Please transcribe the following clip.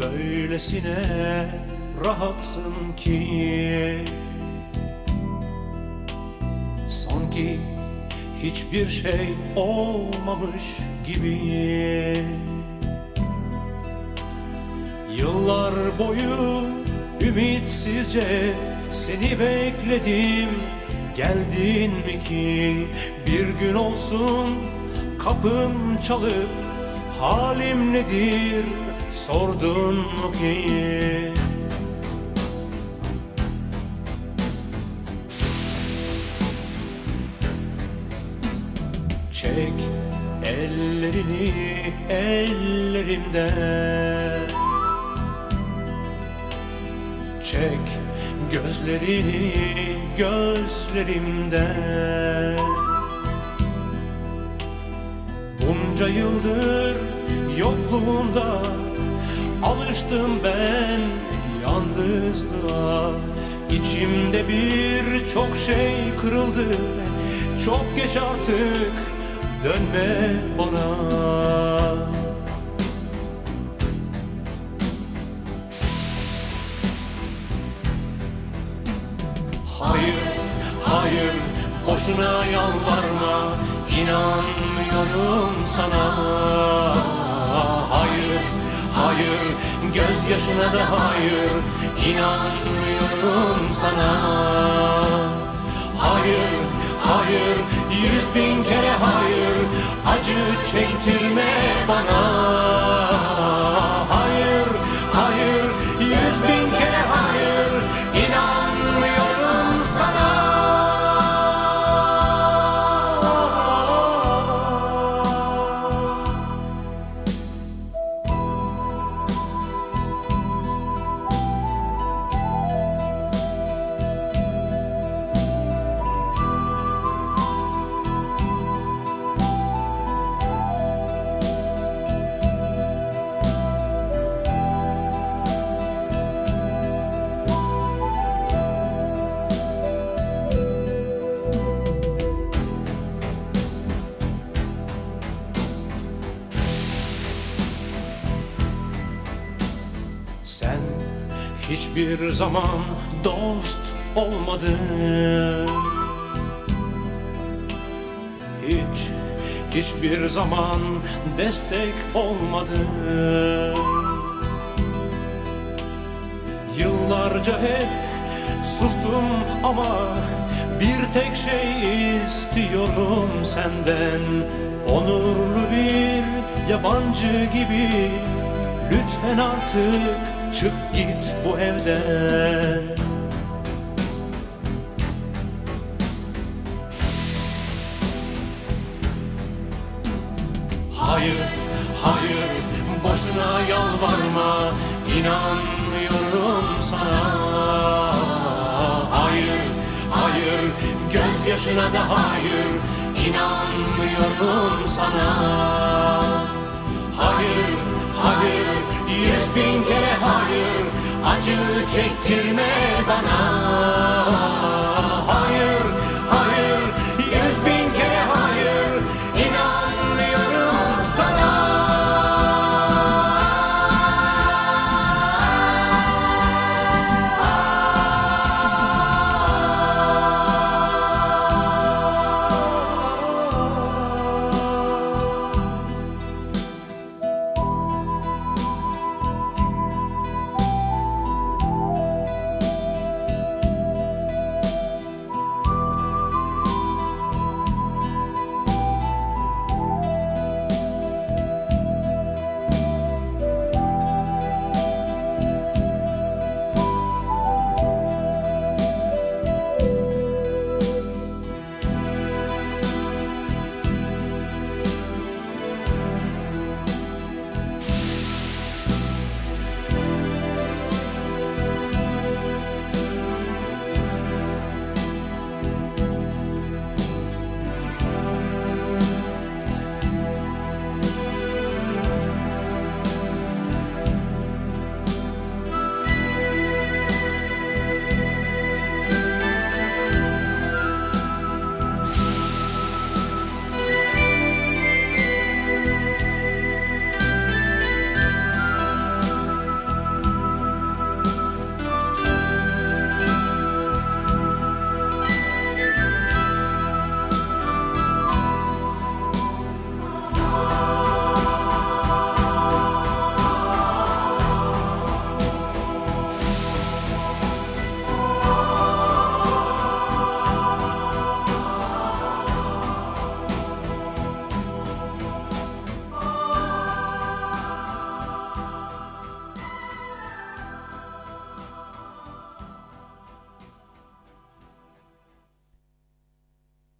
Böylesine rahatsın ki. Sanki hiçbir şey olmamış gibi. Yıllar boyu ümitsizce seni bekledim. Geldin mi ki bir gün olsun kapım çalıp Halim nedir sordun mu ki? Çek ellerini ellerimden Çek gözlerini gözlerimden Bunca yıldır yokluğunda Alıştım ben yalnızlığa. İçimde bir çok şey kırıldı Çok geç artık dönme bana boşuna yalvarma İnanmıyorum sana. Hayır, hayır, gözyaşına da hayır İnanmıyorum sana. Hayır, hayır, yüz bin kere hayır Acı çektirme bana hiçbir zaman dost olmadın Hiç, hiçbir zaman destek olmadın Yıllarca hep sustum ama bir tek şey istiyorum senden. Onurlu bir yabancı gibi Lütfen artık çık git bu evden. Hayır, hayır, boşuna yalvarma. İnanmıyorum sana. Hayır, hayır, gözyaşına da hayır. İnanmıyorum sana. Hayır, hayır, yüz bin acı çektirme bana.